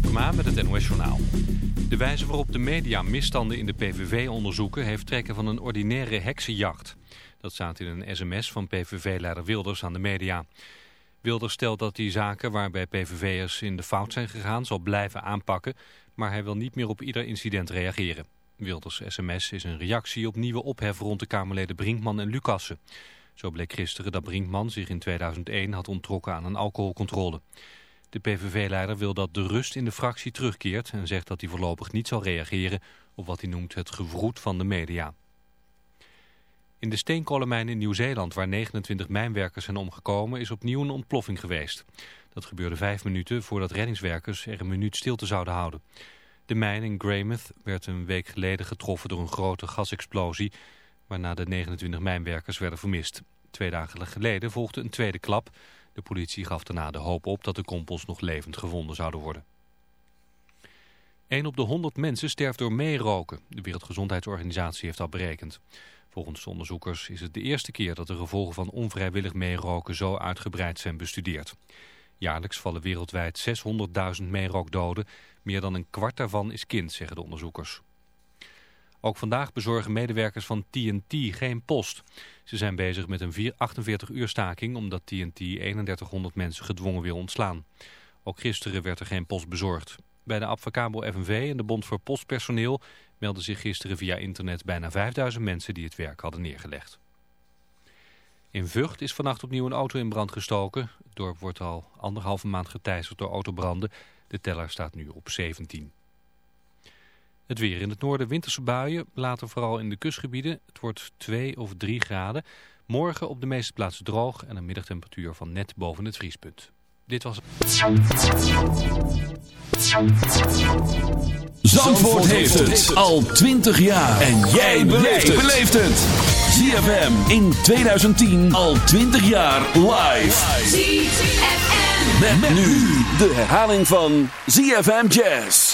Tjepkema met het NOS Journaal. De wijze waarop de media misstanden in de PVV onderzoeken... heeft trekken van een ordinaire heksenjacht. Dat staat in een sms van PVV-leider Wilders aan de media. Wilders stelt dat die zaken waarbij PVV'ers in de fout zijn gegaan... zal blijven aanpakken, maar hij wil niet meer op ieder incident reageren. Wilders sms is een reactie op nieuwe ophef rond de Kamerleden Brinkman en Lucassen. Zo bleek gisteren dat Brinkman zich in 2001 had onttrokken aan een alcoholcontrole. De PVV-leider wil dat de rust in de fractie terugkeert... en zegt dat hij voorlopig niet zal reageren op wat hij noemt het gevroed van de media. In de steenkolenmijn in Nieuw-Zeeland, waar 29 mijnwerkers zijn omgekomen... is opnieuw een ontploffing geweest. Dat gebeurde vijf minuten voordat reddingswerkers er een minuut stilte zouden houden. De mijn in Greymouth werd een week geleden getroffen door een grote gasexplosie... waarna de 29 mijnwerkers werden vermist. Twee dagen geleden volgde een tweede klap... De politie gaf daarna de hoop op dat de kompels nog levend gevonden zouden worden. 1 op de 100 mensen sterft door meeroken. De Wereldgezondheidsorganisatie heeft dat berekend. Volgens onderzoekers is het de eerste keer dat de gevolgen van onvrijwillig meeroken zo uitgebreid zijn bestudeerd. Jaarlijks vallen wereldwijd 600.000 meerookdoden. Meer dan een kwart daarvan is kind, zeggen de onderzoekers. Ook vandaag bezorgen medewerkers van TNT geen post. Ze zijn bezig met een 48-uur staking omdat TNT 3100 mensen gedwongen wil ontslaan. Ook gisteren werd er geen post bezorgd. Bij de Advocabo FNV en de Bond voor Postpersoneel melden zich gisteren via internet bijna 5000 mensen die het werk hadden neergelegd. In Vught is vannacht opnieuw een auto in brand gestoken. Het dorp wordt al anderhalve maand geteisterd door autobranden. De teller staat nu op 17. Het weer in het noorden winterse buien, later vooral in de kustgebieden. Het wordt 2 of 3 graden. Morgen op de meeste plaatsen droog en een middagtemperatuur van net boven het vriespunt. Dit was Zandvoort heeft het al 20 jaar. En jij beleeft het. ZFM in 2010 al 20 jaar live. ZFM. Met nu de herhaling van ZFM Jazz.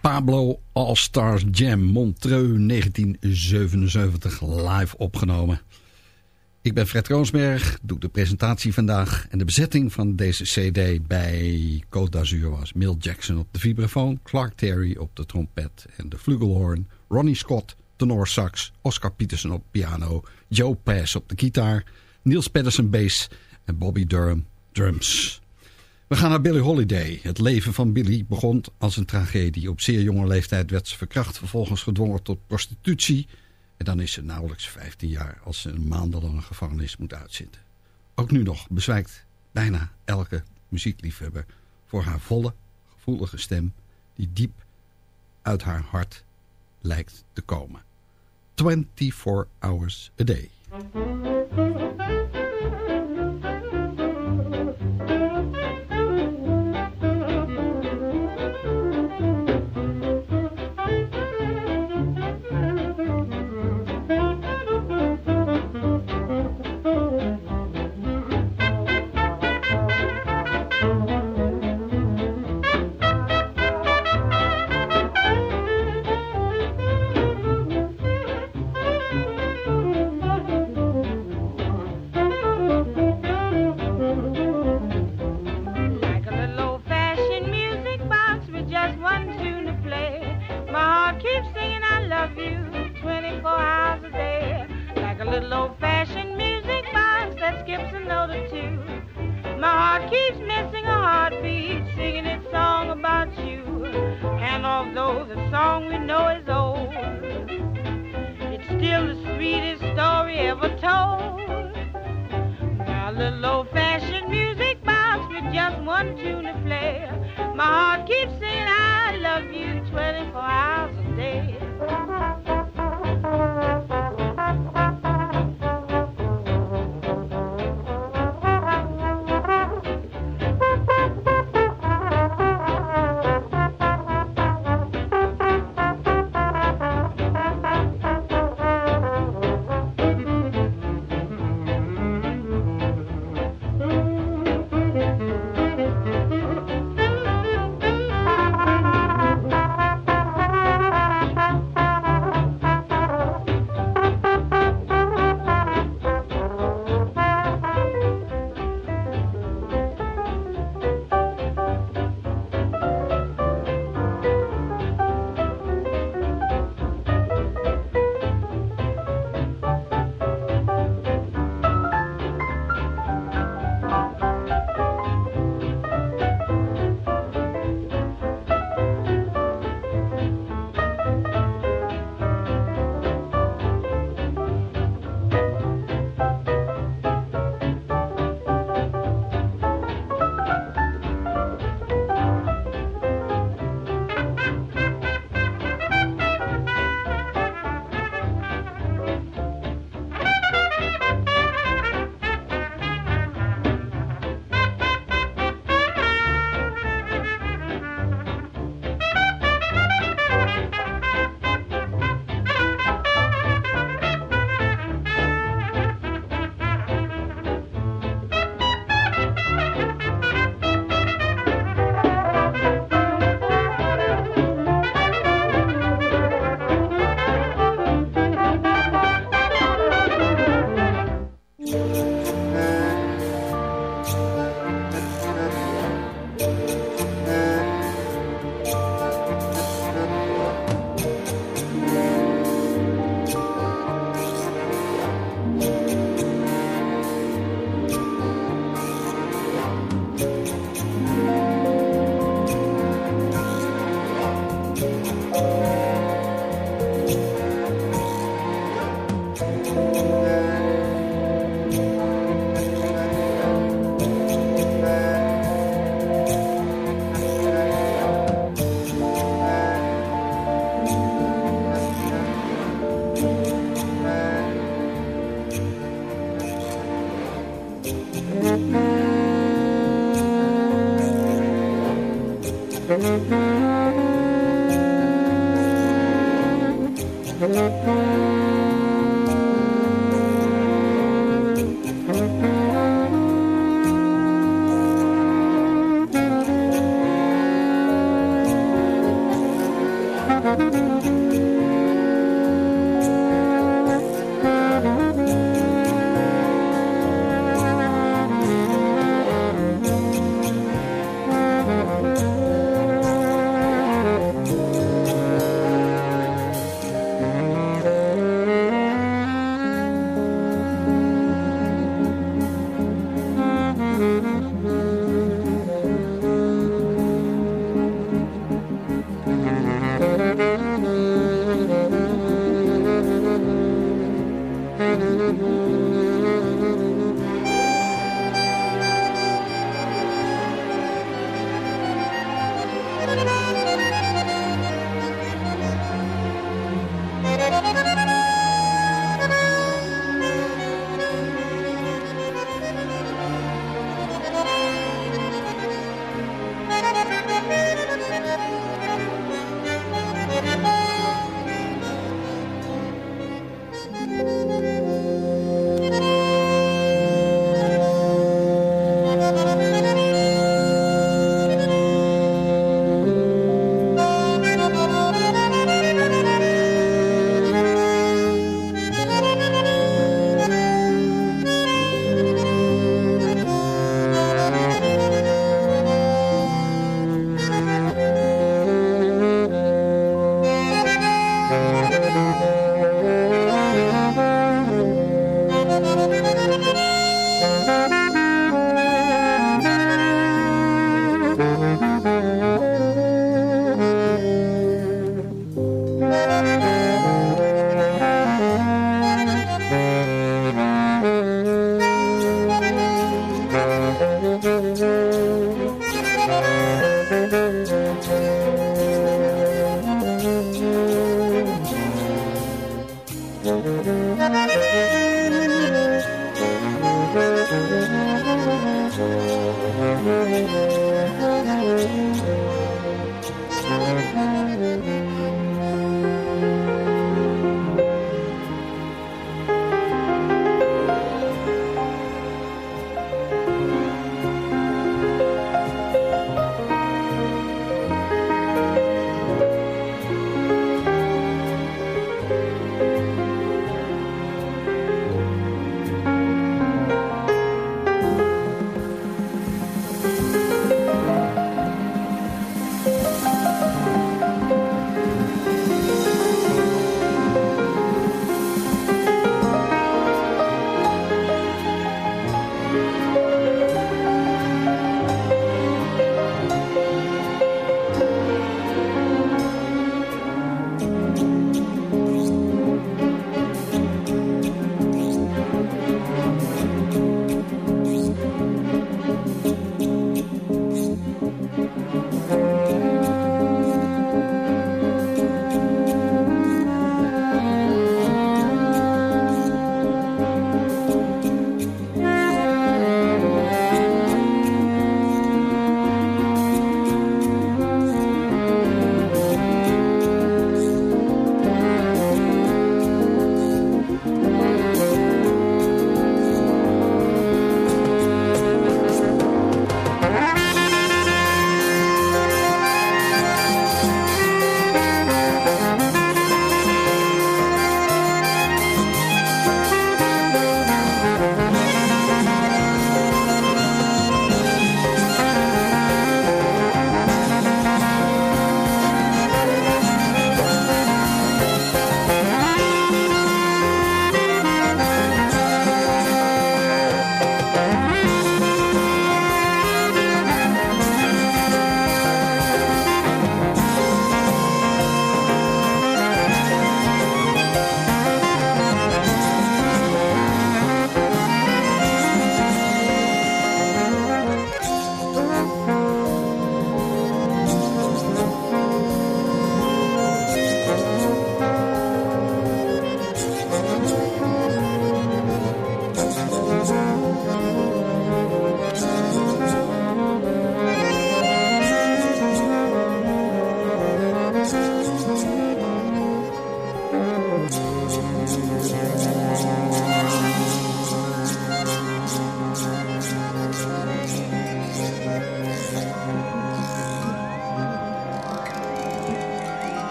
Pablo All-Stars Jam Montreux 1977 live opgenomen. Ik ben Fred Roosberg, doe de presentatie vandaag. En de bezetting van deze cd bij Côte d'Azur was Mill Jackson op de vibrafoon... Clark Terry op de trompet en de flugelhorn... Ronnie Scott, tenor sax, Oscar Peterson op piano... Joe Pass op de gitaar, Niels Pedersen bass en Bobby Durham drums... We gaan naar Billie Holiday. Het leven van Billie begon als een tragedie. Op zeer jonge leeftijd werd ze verkracht, vervolgens gedwongen tot prostitutie. En dan is ze nauwelijks 15 jaar als ze een maandenlange gevangenis moet uitzitten. Ook nu nog bezwijkt bijna elke muziekliefhebber voor haar volle, gevoelige stem... die diep uit haar hart lijkt te komen. 24 hours a day. The song we know is old, it's still the sweetest story ever told. Now, little old-fashioned music box with just one tune to play. My heart keeps saying I love you 24 hours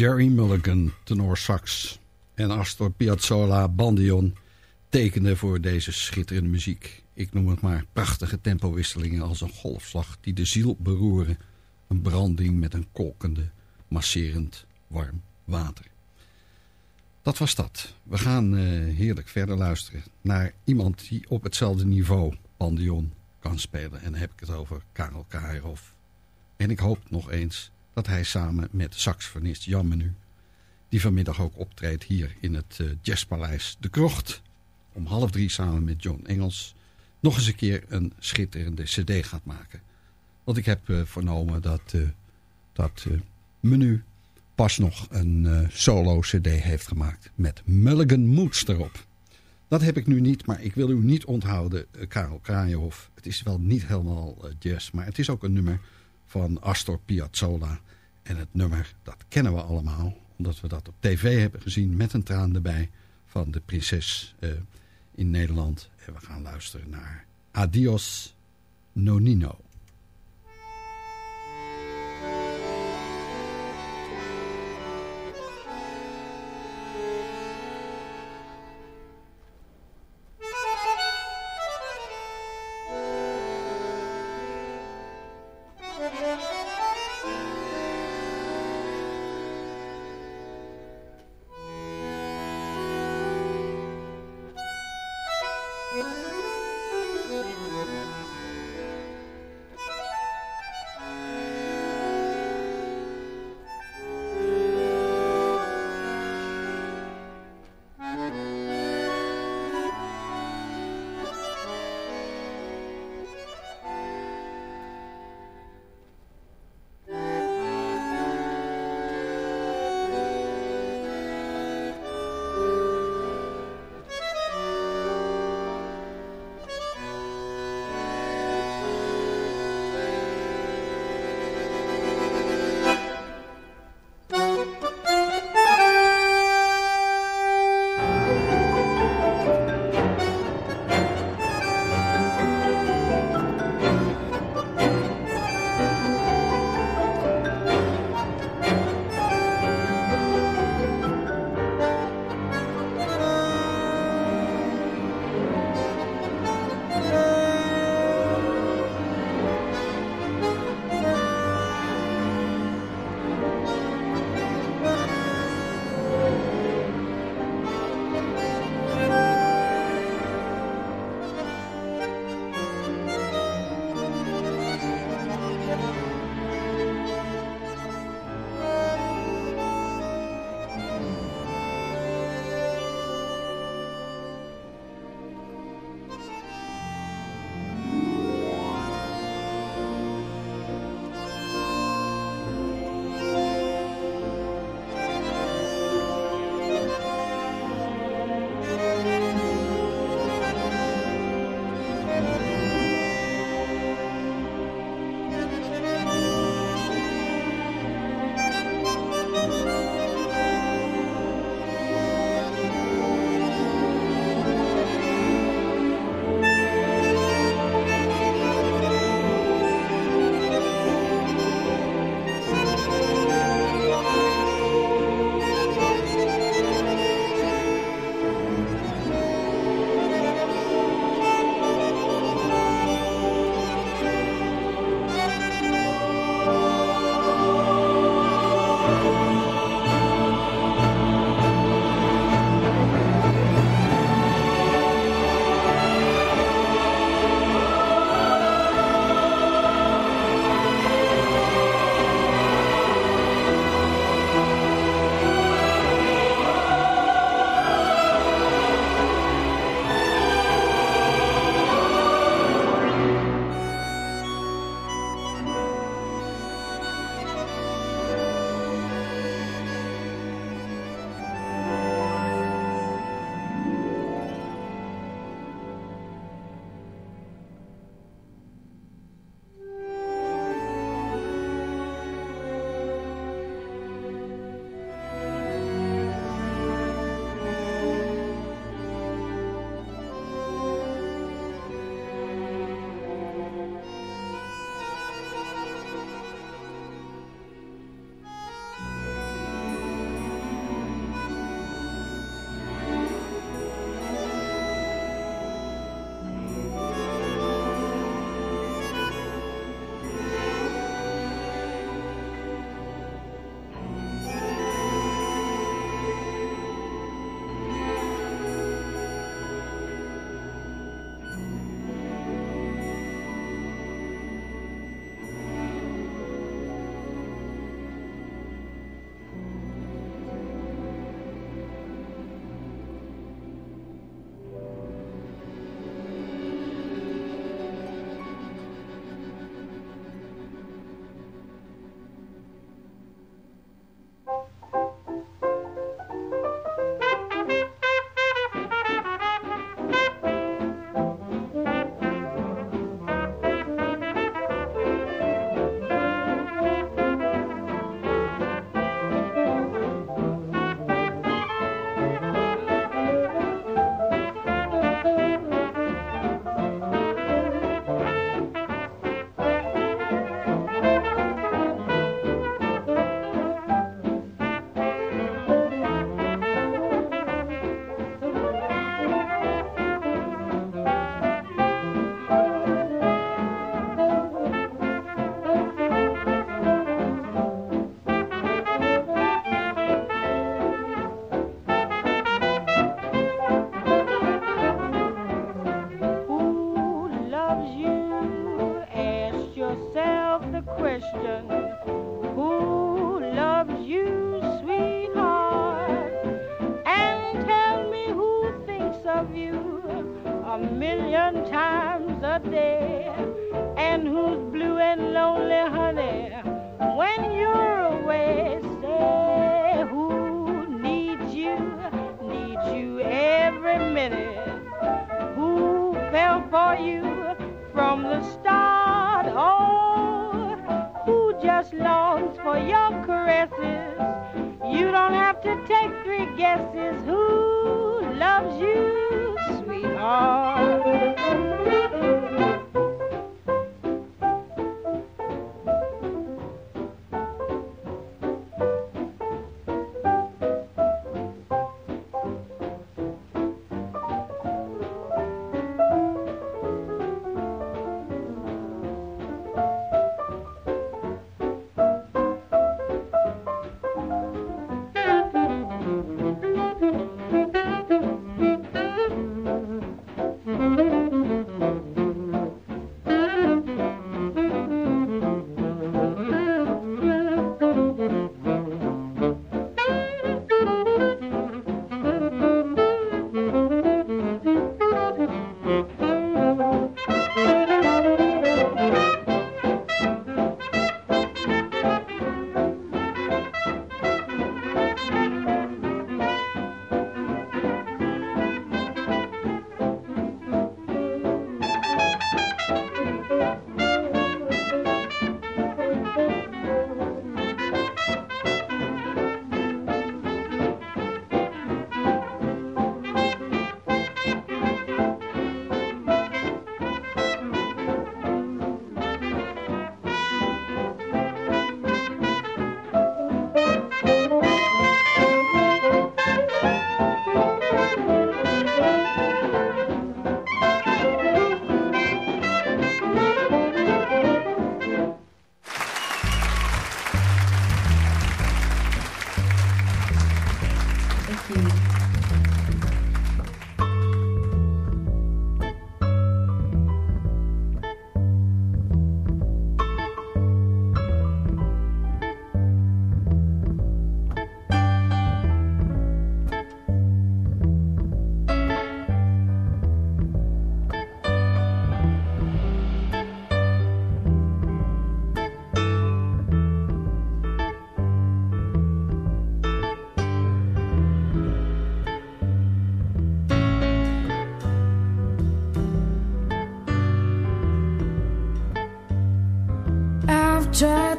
Jerry Mulligan, tenor sax en Astor Piazzolla, bandion, tekenden voor deze schitterende muziek. Ik noem het maar prachtige tempowisselingen als een golfslag die de ziel beroeren. Een branding met een kolkende, masserend, warm water. Dat was dat. We gaan uh, heerlijk verder luisteren naar iemand die op hetzelfde niveau bandion kan spelen. En dan heb ik het over Karel Kairhoff. En ik hoop nog eens dat hij samen met saxofonist Jan Menu... die vanmiddag ook optreedt hier in het uh, Jazzpaleis De Krocht... om half drie samen met John Engels... nog eens een keer een schitterende cd gaat maken. Want ik heb uh, vernomen dat, uh, dat Menu pas nog een solo cd heeft gemaakt... met Mulligan Moods erop. Dat heb ik nu niet, maar ik wil u niet onthouden, Karel Kraaienhof. Het is wel niet helemaal jazz, maar het is ook een nummer van Astor Piazzolla. En het nummer, dat kennen we allemaal, omdat we dat op tv hebben gezien met een traan erbij van de prinses uh, in Nederland. En we gaan luisteren naar Adios Nonino. question who loves you, sweetheart, and tell me who thinks of you a million times a day, and who's blue and lonely. guess is who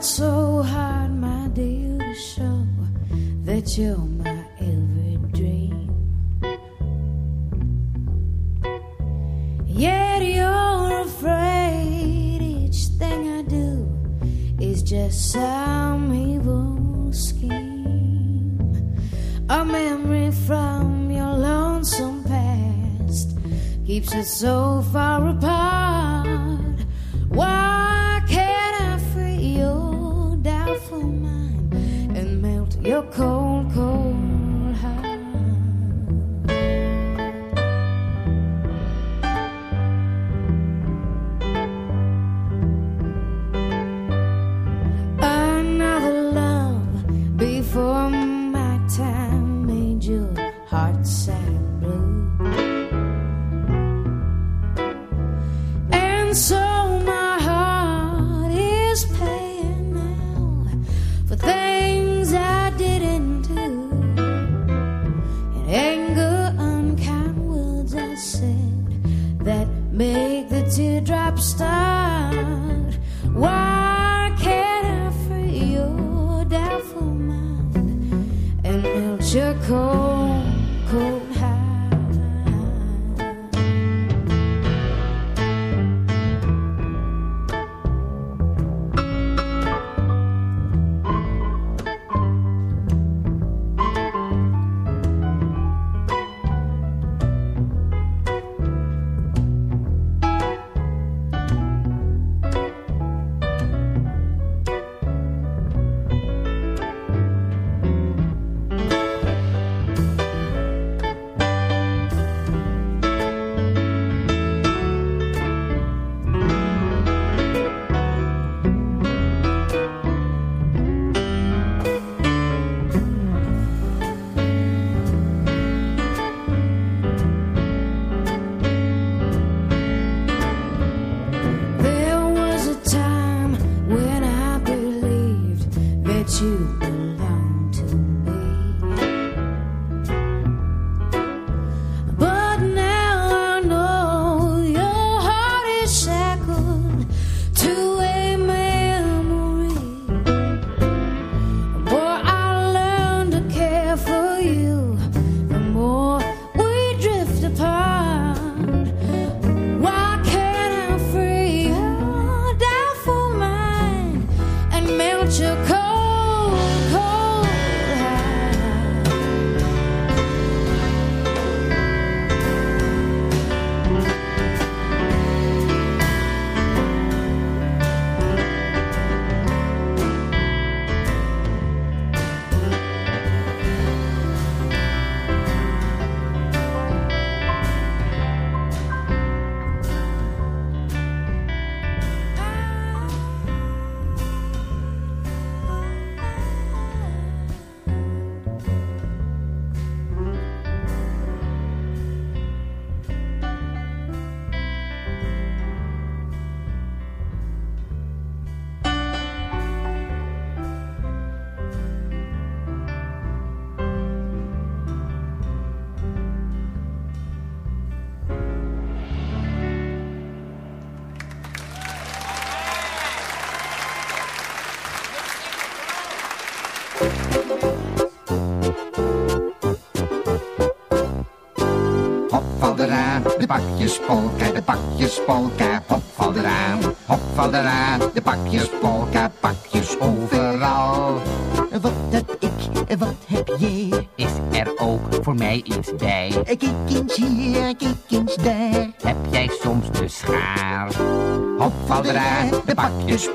so hard, my dear, to show that you're.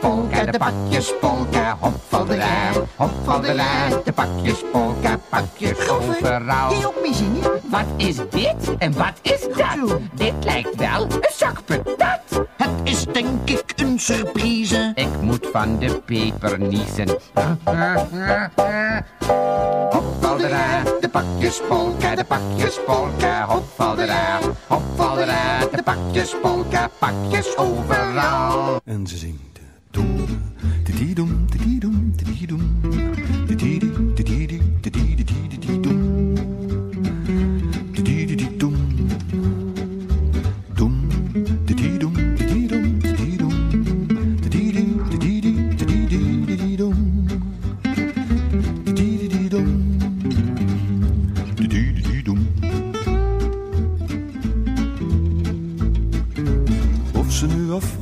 Pakjespolka, de pakjespolka. Hop, val eraan, hop, val eraan. De pakjespolka, pakjes overal. Jij ook mee zingen? Wat is dit en wat is dat? Dit lijkt wel een zak patat. Het is denk ik een surprise. Ik moet van de peper niezen. Hop, val eraan, de pakjespolka, de pakjespolka. Hop, val eraan, hop, val eraan. De pakjespolka, pakjes overal. En ze zingt Tididum, tididum, tididum, tididum.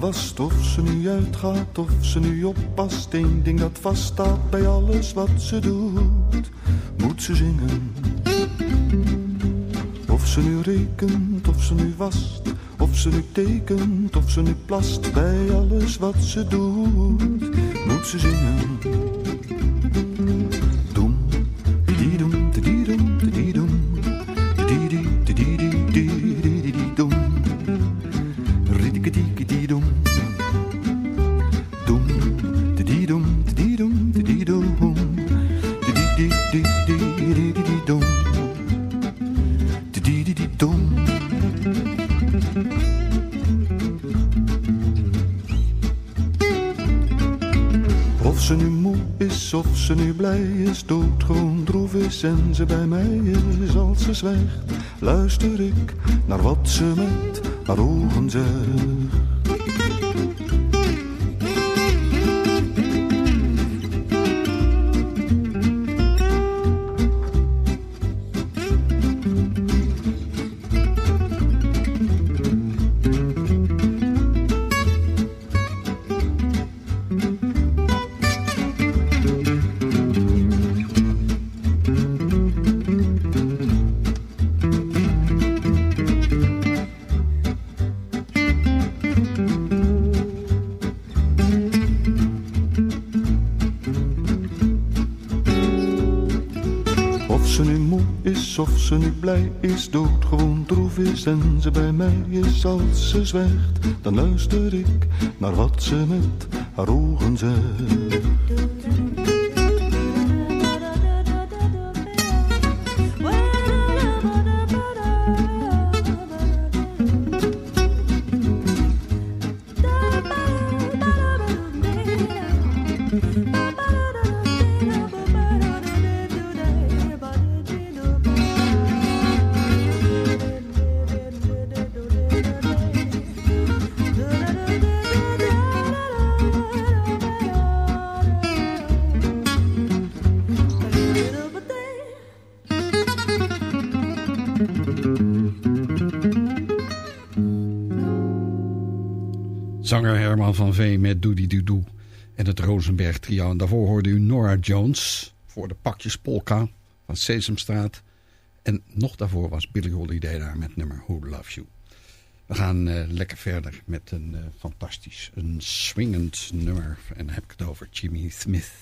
Of ze nu uitgaat, of ze nu oppast. Eén ding dat vaststaat bij alles wat ze doet, moet ze zingen. Of ze nu rekent, of ze nu wast, of ze nu tekent, of ze nu plast. Bij alles wat ze doet, moet ze zingen. Ze nu blij is, doodgewoon droef is en ze bij mij is als ze zwijgt, luister ik naar wat ze met haar ogen zegt. Ze nu blij is, doodgewoon droef is en ze bij mij is als ze zwijgt, dan luister ik naar wat ze met haar ogen zegt. Veen met Doody Doo Doo en het Rosenberg trio. En daarvoor hoorde u Nora Jones voor de pakjes polka van Sesamstraat. En nog daarvoor was Billy Holiday daar met nummer Who Loves You. We gaan eh, lekker verder met een eh, fantastisch, een swingend nummer. En dan heb ik het over Jimmy Smith.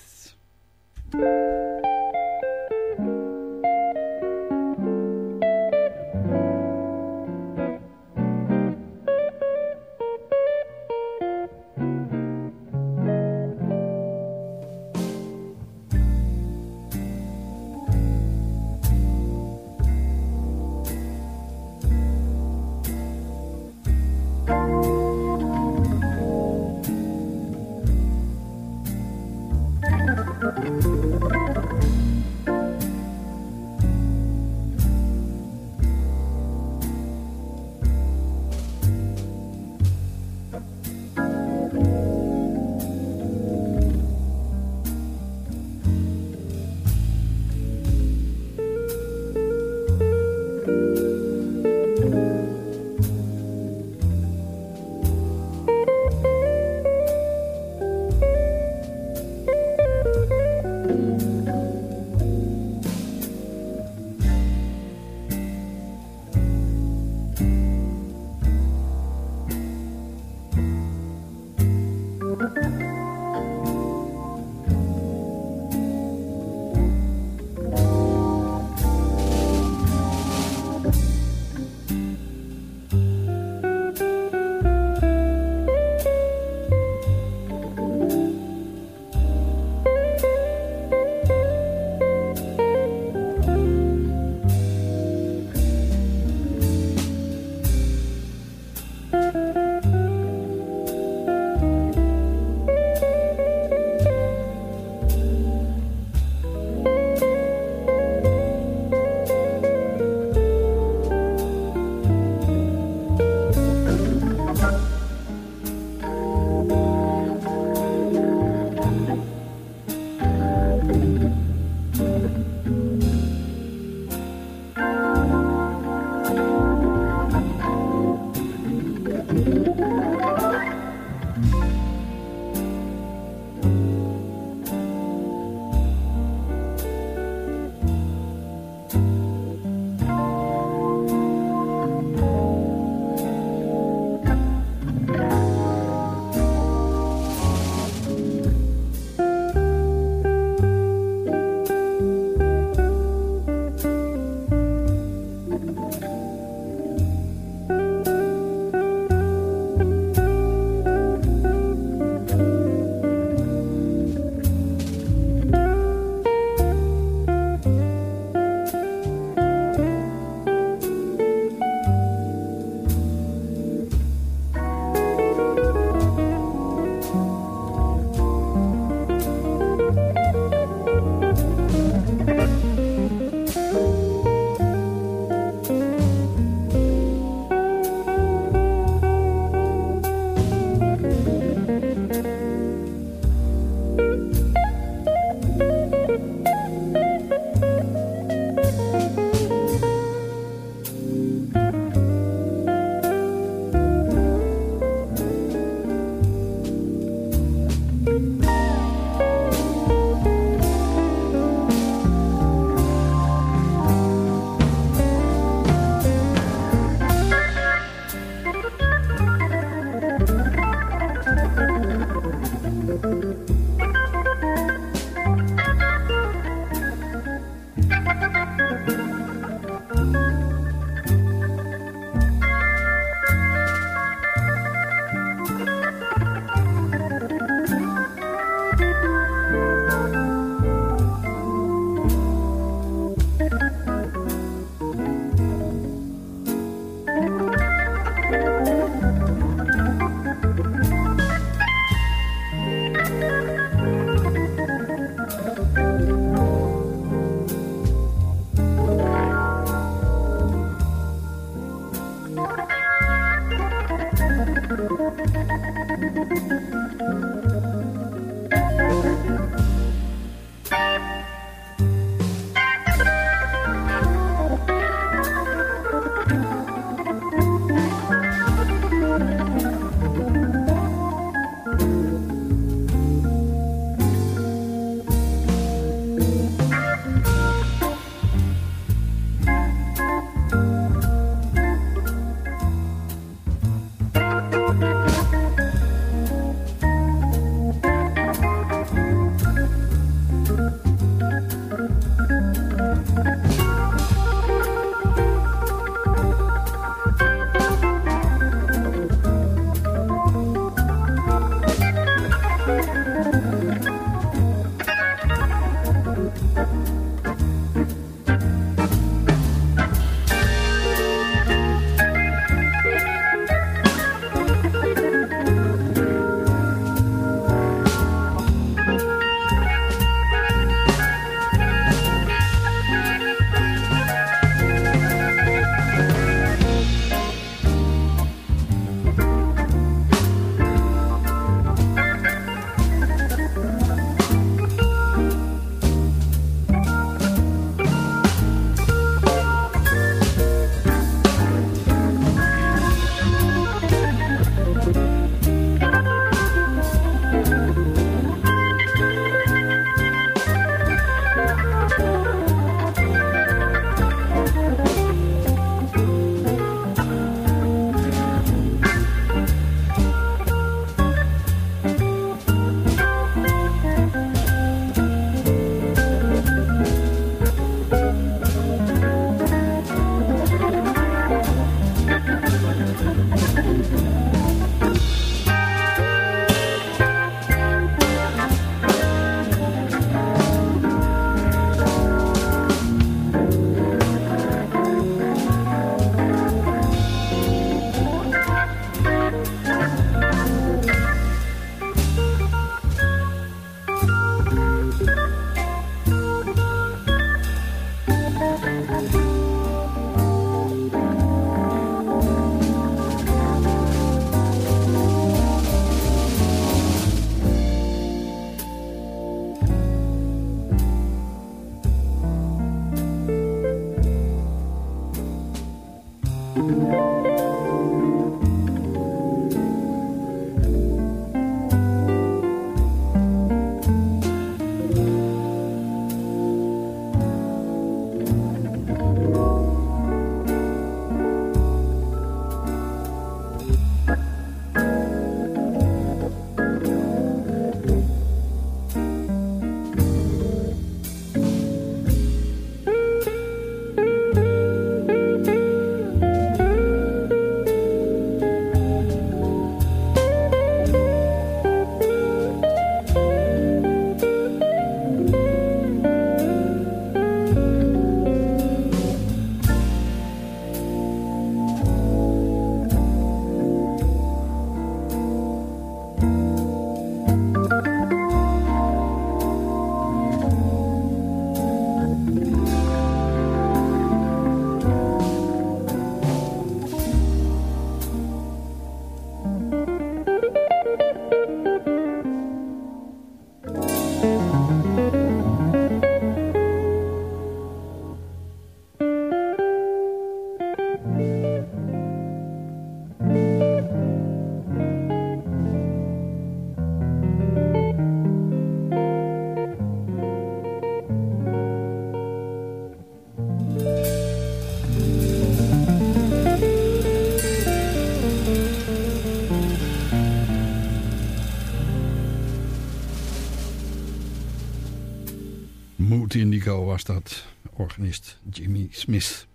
was dat, organist Jimmy Smith.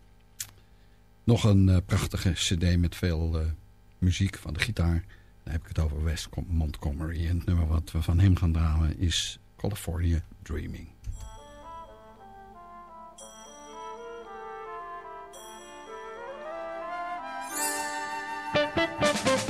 Nog een eh, prachtige cd met veel eh, muziek van de gitaar. Dan heb ik het over West Montgomery. En het nummer wat we van hem gaan draaien is California Dreaming.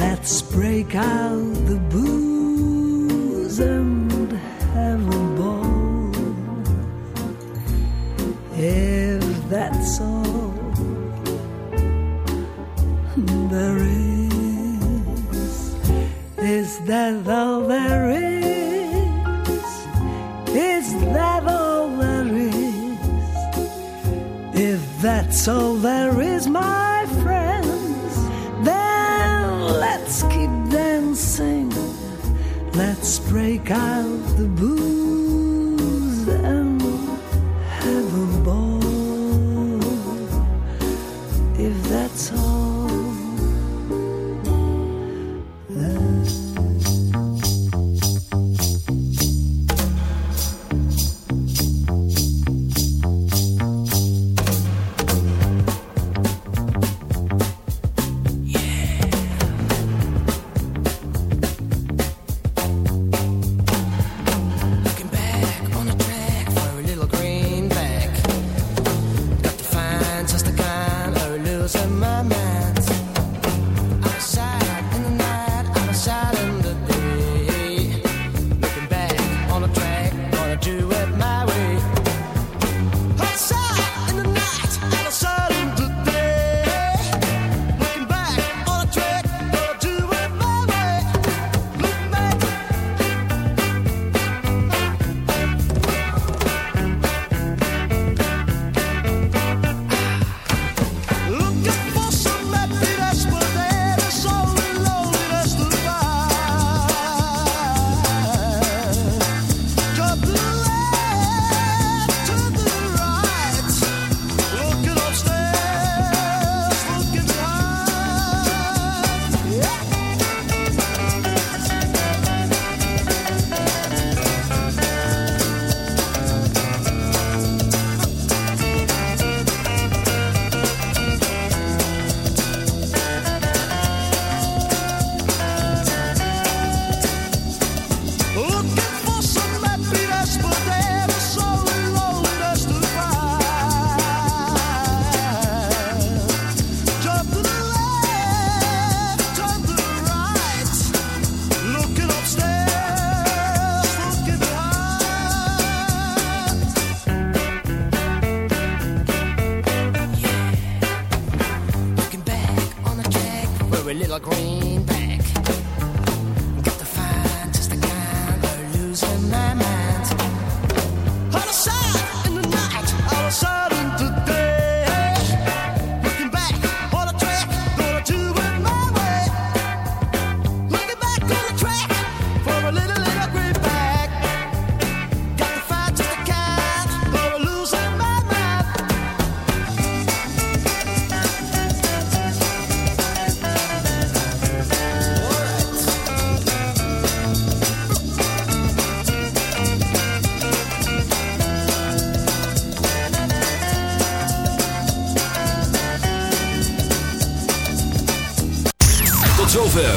Let's break out the booze and have a ball. If that's all there is, is that all there is? Is that all there is? If that's all there is, my break out the booze.